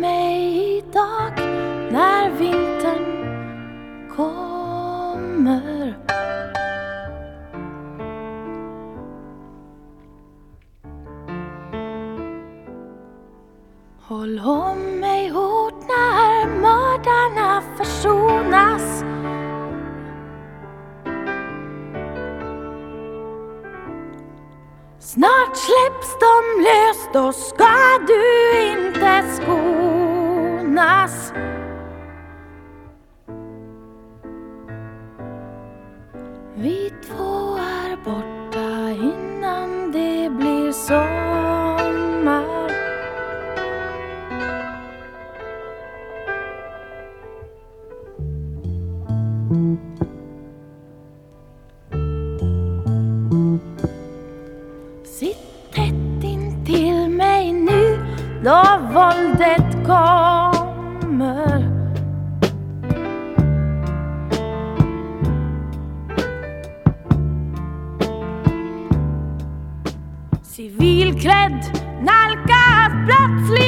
mig idag när vintern kommer. Håll om mig hårt när mördarna försonas. Snart släpps de löst, då ska du inte sko bought Civilklädd nalkas plötsligt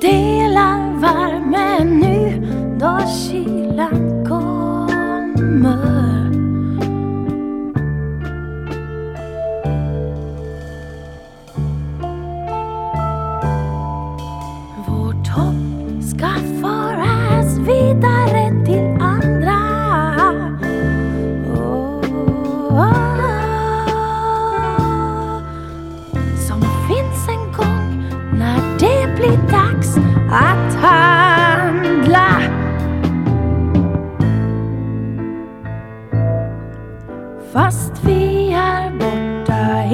delar värmen nu då kylan kommer. Vårt hopp ska föra bli dags att handla. Fast vi är borta